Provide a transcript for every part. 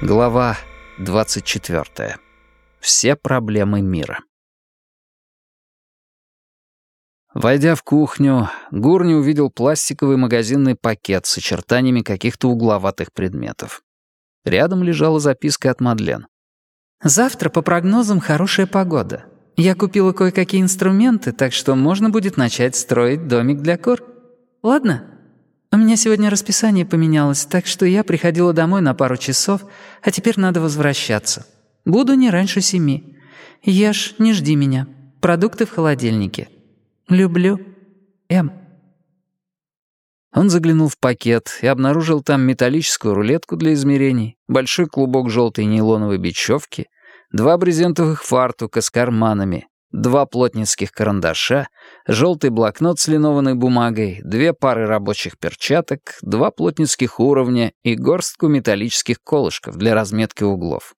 Глава 24. Все проблемы мира. Войдя в кухню, Гурни увидел пластиковый магазинный пакет с очертаниями каких-то угловатых предметов. Рядом лежала записка от Мадлен. «Завтра, по прогнозам, хорошая погода. Я купила кое-какие инструменты, так что можно будет начать строить домик для кур. Ладно? У меня сегодня расписание поменялось, так что я приходила домой на пару часов, а теперь надо возвращаться. Буду не раньше семи. Ешь, не жди меня. Продукты в холодильнике. Люблю. М». Он заглянул в пакет и обнаружил там металлическую рулетку для измерений, большой клубок желтой нейлоновой бечевки, два брезентовых фартука с карманами, два плотницких карандаша, желтый блокнот с линованной бумагой, две пары рабочих перчаток, два плотницких уровня и горстку металлических колышков для разметки углов.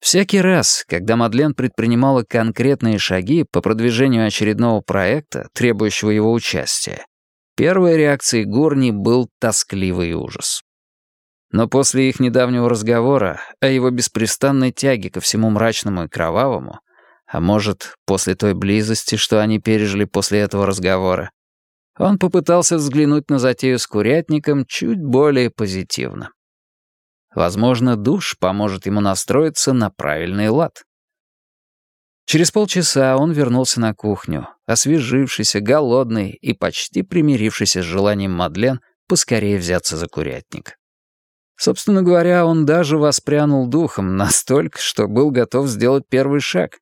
Всякий раз, когда Мадлен предпринимала конкретные шаги по продвижению очередного проекта, требующего его участия, первой реакцией Горни был тоскливый ужас. Но после их недавнего разговора о его беспрестанной тяге ко всему мрачному и кровавому, а может, после той близости, что они пережили после этого разговора, он попытался взглянуть на затею с курятником чуть более позитивно. Возможно, душ поможет ему настроиться на правильный лад. Через полчаса он вернулся на кухню, освежившийся, голодный и почти примирившийся с желанием Мадлен поскорее взяться за курятник. Собственно говоря, он даже воспрянул духом настолько, что был готов сделать первый шаг.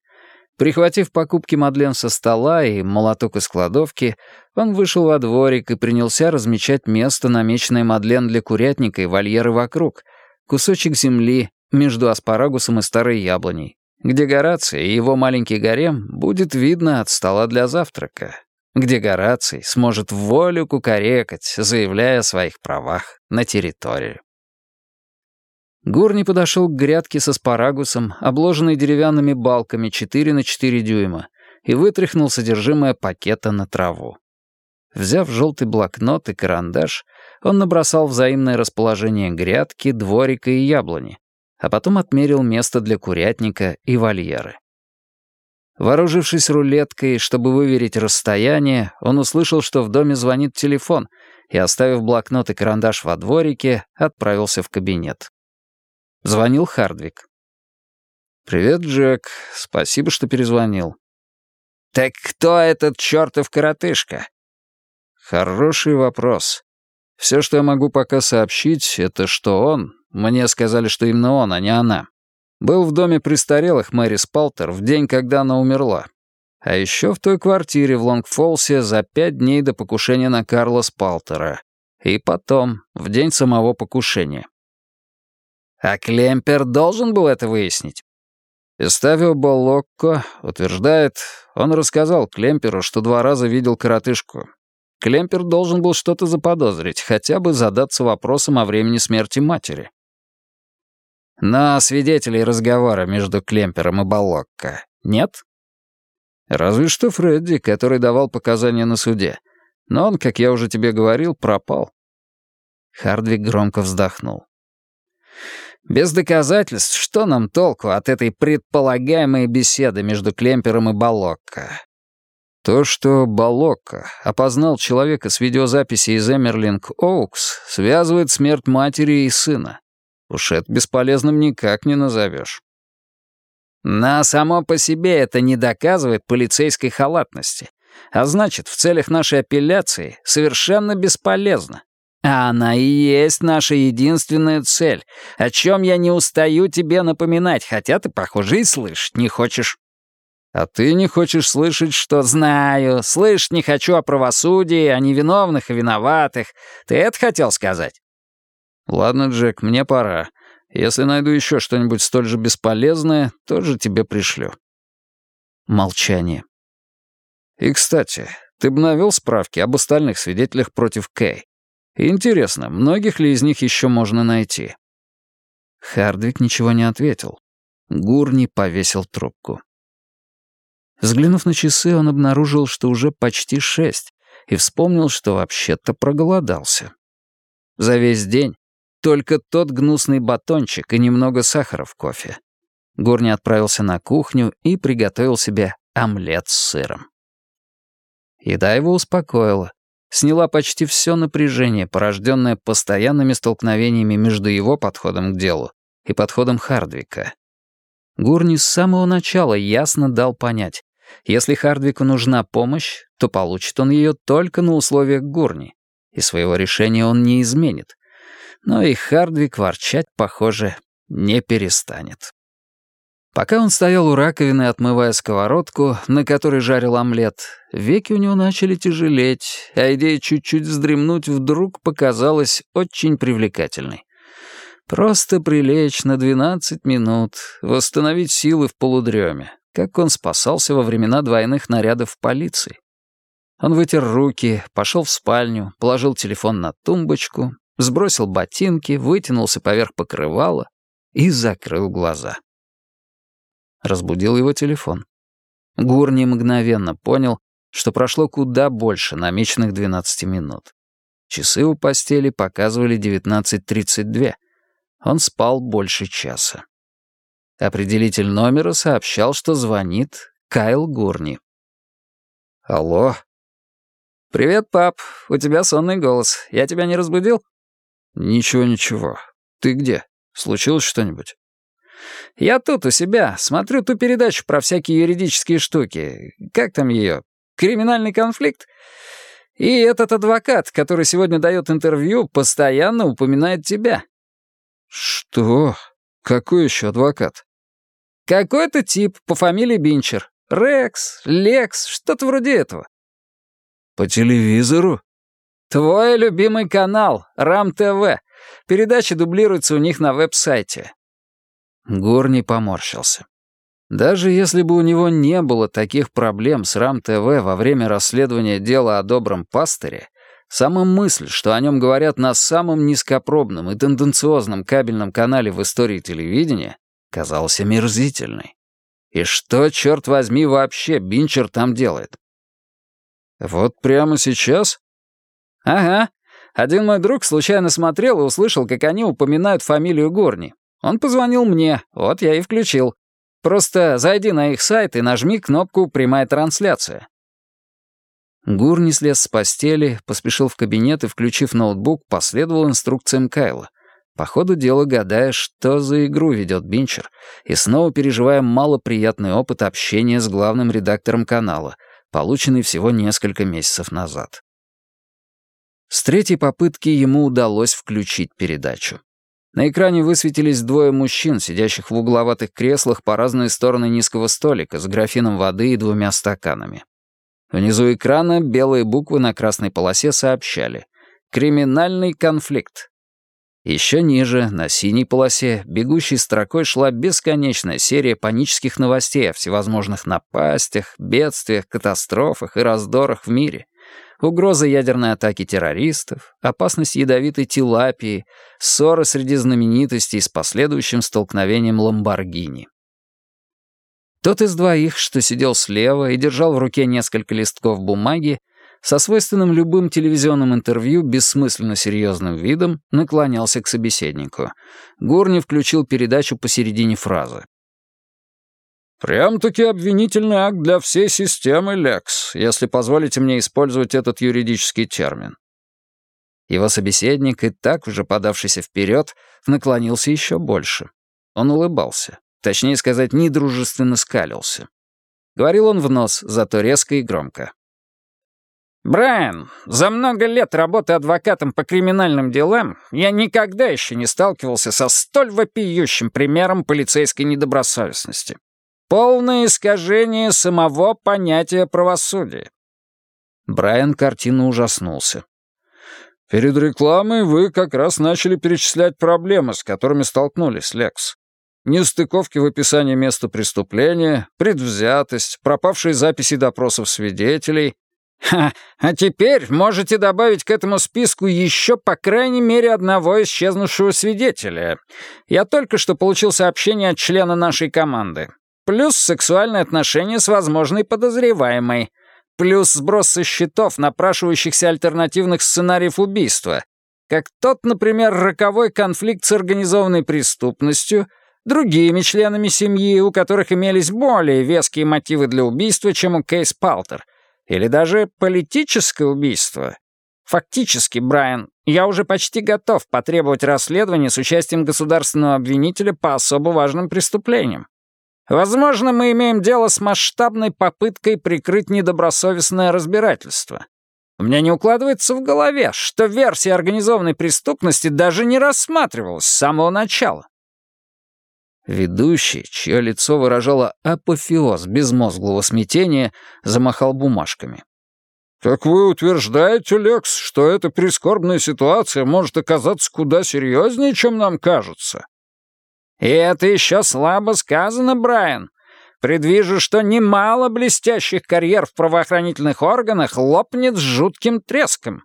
Прихватив покупки Мадлен со стола и молоток из кладовки, он вышел во дворик и принялся размечать место, намеченное Мадлен для курятника и вольеры вокруг — кусочек земли между аспарагусом и старой яблоней, где Гораций и его маленький гарем будет видно от стола для завтрака, где Гораций сможет волю кукарекать, заявляя о своих правах на территорию. Гурни подошел к грядке с аспарагусом, обложенной деревянными балками 4 на 4 дюйма, и вытряхнул содержимое пакета на траву. Взяв желтый блокнот и карандаш, он набросал взаимное расположение грядки, дворика и яблони, а потом отмерил место для курятника и вольеры. Вооружившись рулеткой, чтобы выверить расстояние, он услышал, что в доме звонит телефон, и, оставив блокнот и карандаш во дворике, отправился в кабинет. Звонил Хардвик. «Привет, Джек. Спасибо, что перезвонил». «Так кто этот чертов коротышка?» «Хороший вопрос. Все, что я могу пока сообщить, это что он, мне сказали, что именно он, а не она, был в доме престарелых Мэри Спалтер в день, когда она умерла. А еще в той квартире в Лонгфолсе за пять дней до покушения на Карла Спалтера. И потом, в день самого покушения. А Клемпер должен был это выяснить? Эставио Болокко утверждает, он рассказал Клемперу, что два раза видел коротышку, Клемпер должен был что-то заподозрить, хотя бы задаться вопросом о времени смерти матери. Но свидетелей разговора между Клемпером и Балокко нет? Разве что Фредди, который давал показания на суде. Но он, как я уже тебе говорил, пропал. Хардвик громко вздохнул. Без доказательств что нам толку от этой предполагаемой беседы между Клемпером и Балокко? То, что Балокко опознал человека с видеозаписи из Эмерлинг Оукс, связывает смерть матери и сына. Уж это бесполезным никак не назовешь. Но само по себе это не доказывает полицейской халатности. А значит, в целях нашей апелляции совершенно бесполезно. А она и есть наша единственная цель, о чем я не устаю тебе напоминать, хотя ты, похоже, и слышать не хочешь. А ты не хочешь слышать, что... Знаю, слышать не хочу о правосудии, о невиновных и виноватых. Ты это хотел сказать? Ладно, Джек, мне пора. Если найду еще что-нибудь столь же бесполезное, тоже тебе пришлю. Молчание. И, кстати, ты бы навел справки об остальных свидетелях против Кэй. Интересно, многих ли из них еще можно найти? Хардвик ничего не ответил. Гурни повесил трубку. Взглянув на часы, он обнаружил, что уже почти шесть, и вспомнил, что вообще-то проголодался. За весь день только тот гнусный батончик и немного сахара в кофе. Горни отправился на кухню и приготовил себе омлет с сыром. Еда его успокоила, сняла почти все напряжение, порожденное постоянными столкновениями между его подходом к делу и подходом Хардвика. Гурни с самого начала ясно дал понять, если Хардвику нужна помощь, то получит он ее только на условиях Гурни, и своего решения он не изменит. Но и Хардвик ворчать, похоже, не перестанет. Пока он стоял у раковины, отмывая сковородку, на которой жарил омлет, веки у него начали тяжелеть, а идея чуть-чуть вздремнуть вдруг показалась очень привлекательной. Просто прилечь на 12 минут, восстановить силы в полудреме, как он спасался во времена двойных нарядов полиции. Он вытер руки, пошел в спальню, положил телефон на тумбочку, сбросил ботинки, вытянулся поверх покрывала и закрыл глаза. Разбудил его телефон. Гурни мгновенно понял, что прошло куда больше намеченных 12 минут. Часы у постели показывали 19.32. Он спал больше часа. Определитель номера сообщал, что звонит Кайл Гурни. «Алло?» «Привет, пап. У тебя сонный голос. Я тебя не разбудил?» «Ничего, ничего. Ты где? Случилось что-нибудь?» «Я тут у себя. Смотрю ту передачу про всякие юридические штуки. Как там ее? Криминальный конфликт?» И этот адвокат, который сегодня дает интервью, постоянно упоминает тебя. «Что? Какой еще адвокат?» «Какой-то тип по фамилии Бинчер. Рекс, Лекс, что-то вроде этого». «По телевизору?» «Твой любимый канал, РАМ-ТВ. Передача дублируется у них на веб-сайте». Гурни поморщился. Даже если бы у него не было таких проблем с РАМ-ТВ во время расследования дела о добром пастыре, Сама мысль, что о нем говорят на самом низкопробном и тенденциозном кабельном канале в истории телевидения, казалась омерзительной. И что, черт возьми, вообще Бинчер там делает? Вот прямо сейчас? Ага. Один мой друг случайно смотрел и услышал, как они упоминают фамилию Горни. Он позвонил мне, вот я и включил. Просто зайди на их сайт и нажми кнопку «Прямая трансляция». Гур не слез с постели, поспешил в кабинет и, включив ноутбук, последовал инструкциям Кайла. По ходу дела гадая, что за игру ведет Бинчер, и снова переживая малоприятный опыт общения с главным редактором канала, полученный всего несколько месяцев назад. С третьей попытки ему удалось включить передачу. На экране высветились двое мужчин, сидящих в угловатых креслах по разные стороны низкого столика с графином воды и двумя стаканами. Внизу экрана белые буквы на красной полосе сообщали «Криминальный конфликт». Еще ниже, на синей полосе, бегущей строкой шла бесконечная серия панических новостей о всевозможных напастях, бедствиях, катастрофах и раздорах в мире. Угроза ядерной атаки террористов, опасность ядовитой тилапии, ссоры среди знаменитостей с последующим столкновением Ламборгини. Тот из двоих, что сидел слева и держал в руке несколько листков бумаги, со свойственным любым телевизионным интервью бессмысленно серьезным видом наклонялся к собеседнику. Гурни включил передачу посередине фразы. «Прям-таки обвинительный акт для всей системы, Лекс, если позволите мне использовать этот юридический термин». Его собеседник, и так уже подавшийся вперед, наклонился еще больше. Он улыбался. Точнее сказать, недружественно скалился. Говорил он в нос, зато резко и громко. «Брайан, за много лет работы адвокатом по криминальным делам я никогда еще не сталкивался со столь вопиющим примером полицейской недобросовестности. Полное искажение самого понятия правосудия». Брайан картину ужаснулся. «Перед рекламой вы как раз начали перечислять проблемы, с которыми столкнулись, Лекс нестыковки в описании места преступления, предвзятость, пропавшие записи допросов свидетелей. Ха, а теперь можете добавить к этому списку еще по крайней мере одного исчезнувшего свидетеля. Я только что получил сообщение от члена нашей команды. Плюс сексуальные отношения с возможной подозреваемой. плюс сброс со счетов напрашивающихся альтернативных сценариев убийства, как тот, например, роковой конфликт с организованной преступностью, другими членами семьи, у которых имелись более веские мотивы для убийства, чем у Кейс Палтер, или даже политическое убийство. Фактически, Брайан, я уже почти готов потребовать расследования с участием государственного обвинителя по особо важным преступлениям. Возможно, мы имеем дело с масштабной попыткой прикрыть недобросовестное разбирательство. У меня не укладывается в голове, что версия организованной преступности даже не рассматривалась с самого начала. Ведущий, чье лицо выражало апофеоз безмозглого смятения, замахал бумажками. «Так вы утверждаете, Лекс, что эта прискорбная ситуация может оказаться куда серьезнее, чем нам кажется?» «И это еще слабо сказано, Брайан. Предвижу, что немало блестящих карьер в правоохранительных органах лопнет с жутким треском.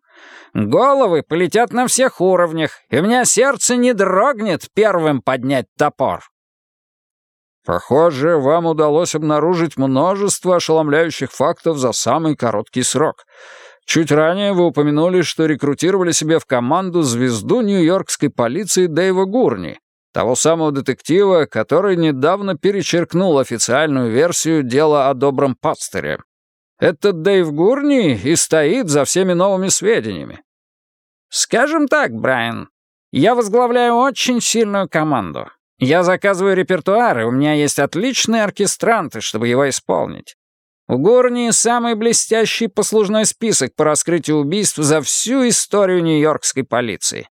Головы полетят на всех уровнях, и у меня сердце не дрогнет первым поднять топор». Похоже, вам удалось обнаружить множество ошеломляющих фактов за самый короткий срок. Чуть ранее вы упомянули, что рекрутировали себе в команду звезду нью-йоркской полиции Дэйва Гурни, того самого детектива, который недавно перечеркнул официальную версию дела о добром пастыре. Этот Дэйв Гурни и стоит за всеми новыми сведениями. Скажем так, Брайан, я возглавляю очень сильную команду. Я заказываю репертуар, и у меня есть отличные оркестранты, чтобы его исполнить. У Горни самый блестящий послужной список по раскрытию убийств за всю историю нью-йоркской полиции.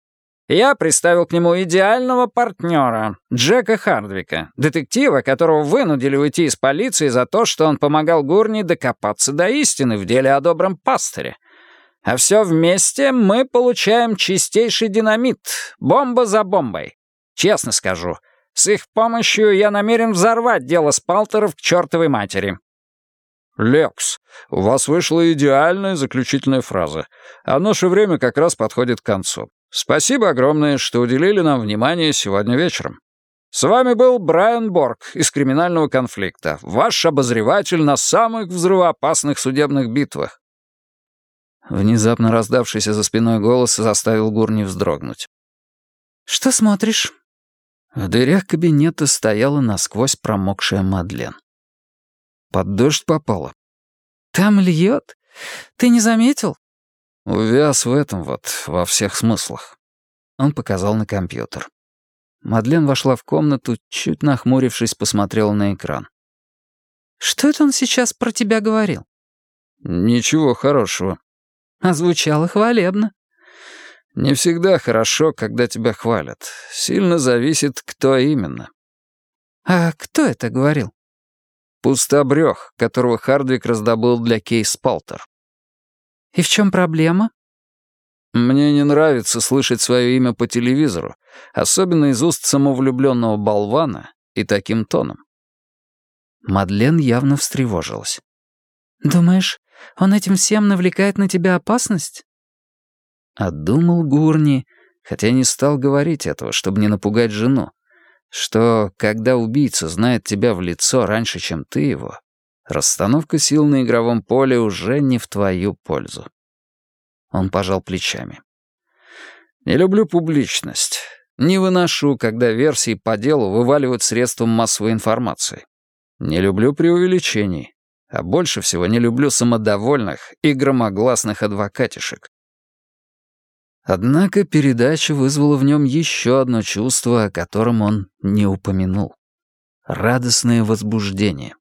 Я представил к нему идеального партнера, Джека Хардвика, детектива, которого вынудили уйти из полиции за то, что он помогал Гурни докопаться до истины в деле о добром пастыре. А все вместе мы получаем чистейший динамит, бомба за бомбой. Честно скажу, с их помощью я намерен взорвать дело Спалтеров к чертовой матери». «Лекс, у вас вышла идеальная заключительная фраза, а наше время как раз подходит к концу. Спасибо огромное, что уделили нам внимание сегодня вечером. С вами был Брайан Борг из «Криминального конфликта», ваш обозреватель на самых взрывоопасных судебных битвах». Внезапно раздавшийся за спиной голос заставил Гурни вздрогнуть. «Что смотришь?» В дырях кабинета стояла насквозь промокшая Мадлен. Под дождь попала. «Там льет? Ты не заметил?» Увяз в этом вот, во всех смыслах. Он показал на компьютер. Мадлен вошла в комнату, чуть нахмурившись, посмотрела на экран. «Что это он сейчас про тебя говорил?» «Ничего хорошего». «А звучало хвалебно». Не всегда хорошо, когда тебя хвалят. Сильно зависит, кто именно. А кто это говорил? Пустобрёх, которого Хардвик раздобыл для Кейс Палтер. И в чем проблема? Мне не нравится слышать свое имя по телевизору, особенно из уст самовлюбленного болвана и таким тоном. Мадлен явно встревожилась. «Думаешь, он этим всем навлекает на тебя опасность?» А думал Гурни, хотя не стал говорить этого, чтобы не напугать жену, что, когда убийца знает тебя в лицо раньше, чем ты его, расстановка сил на игровом поле уже не в твою пользу. Он пожал плечами. «Не люблю публичность. Не выношу, когда версии по делу вываливают средством массовой информации. Не люблю преувеличений, а больше всего не люблю самодовольных и громогласных адвокатишек, Однако передача вызвала в нем еще одно чувство, о котором он не упомянул. Радостное возбуждение.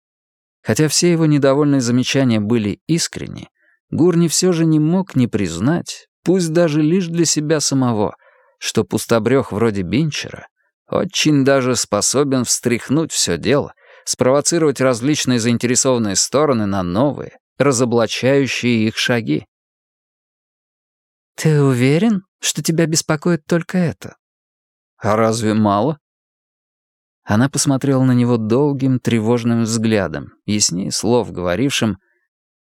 Хотя все его недовольные замечания были искренни, Гурни все же не мог не признать, пусть даже лишь для себя самого, что пустобрех вроде Бинчера очень даже способен встряхнуть все дело, спровоцировать различные заинтересованные стороны на новые, разоблачающие их шаги. «Ты уверен, что тебя беспокоит только это?» «А разве мало?» Она посмотрела на него долгим, тревожным взглядом, яснее слов, говорившим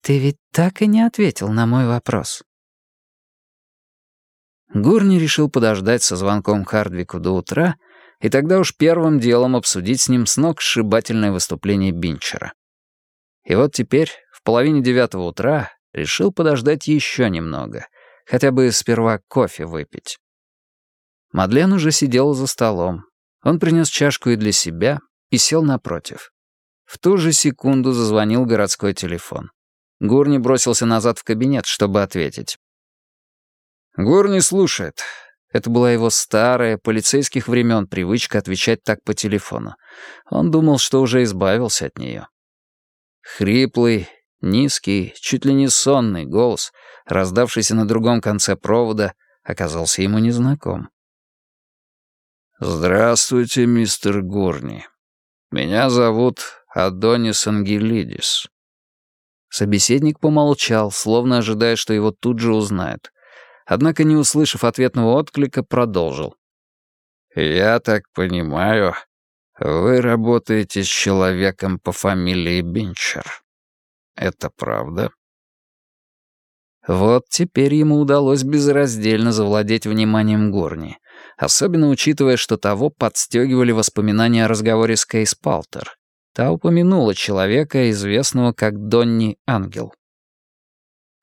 «Ты ведь так и не ответил на мой вопрос». Гурни решил подождать со звонком Хардвику до утра и тогда уж первым делом обсудить с ним с ног сшибательное выступление Бинчера. И вот теперь, в половине девятого утра решил подождать еще немного, хотя бы сперва кофе выпить. Мадлен уже сидела за столом. Он принес чашку и для себя и сел напротив. В ту же секунду зазвонил городской телефон. Гурни бросился назад в кабинет, чтобы ответить. «Гурни слушает». Это была его старая, полицейских времен привычка отвечать так по телефону. Он думал, что уже избавился от нее. Хриплый, низкий, чуть ли не сонный голос, раздавшийся на другом конце провода, оказался ему незнаком. «Здравствуйте, мистер Гурни. Меня зовут Адонис Ангелидис». Собеседник помолчал, словно ожидая, что его тут же узнают. Однако, не услышав ответного отклика, продолжил. «Я так понимаю, вы работаете с человеком по фамилии Бинчер. Это правда?» Вот теперь ему удалось безраздельно завладеть вниманием Горни, особенно учитывая, что того подстегивали воспоминания о разговоре с Кейс Палтер. Та упомянула человека, известного как Донни Ангел.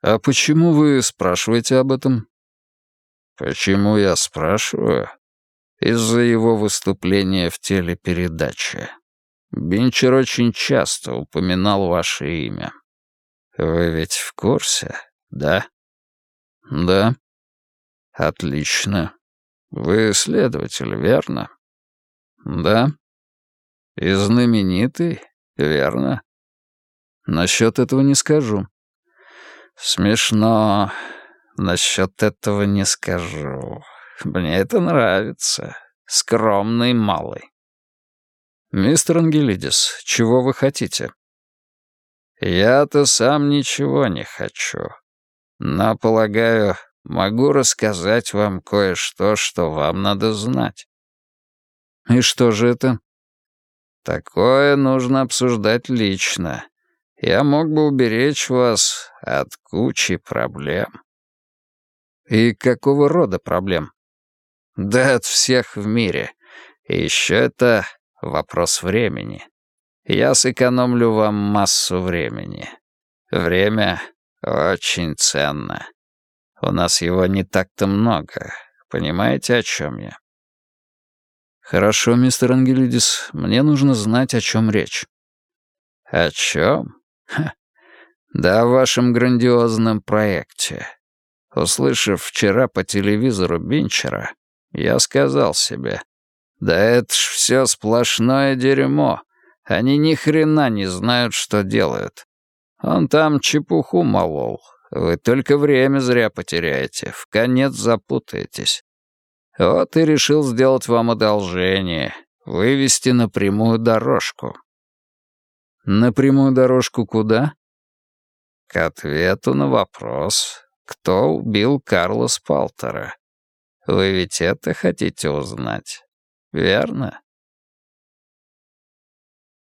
«А почему вы спрашиваете об этом?» «Почему я спрашиваю?» «Из-за его выступления в телепередаче. Бинчер очень часто упоминал ваше имя. Вы ведь в курсе, да?» «Да». «Отлично. Вы следователь, верно?» «Да». И знаменитый, верно? Насчет этого не скажу. Смешно. Насчет этого не скажу. Мне это нравится. Скромный малый. Мистер Ангелидис, чего вы хотите? Я-то сам ничего не хочу. Но, полагаю, могу рассказать вам кое-что, что вам надо знать. И что же это? Такое нужно обсуждать лично. Я мог бы уберечь вас от кучи проблем. И какого рода проблем? Да от всех в мире. И еще это вопрос времени. Я сэкономлю вам массу времени. Время очень ценно. У нас его не так-то много. Понимаете, о чем я? «Хорошо, мистер Ангелидис, мне нужно знать, о чем речь». «О чем? Да о вашем грандиозном проекте. Услышав вчера по телевизору Бинчера, я сказал себе, да это ж все сплошное дерьмо. Они ни хрена не знают, что делают. Он там чепуху молол. Вы только время зря потеряете, в конец запутаетесь. Вот и решил сделать вам одолжение, вывести на прямую дорожку. На прямую дорожку куда? К ответу на вопрос, кто убил Карла Спалтера. Вы ведь это хотите узнать, верно?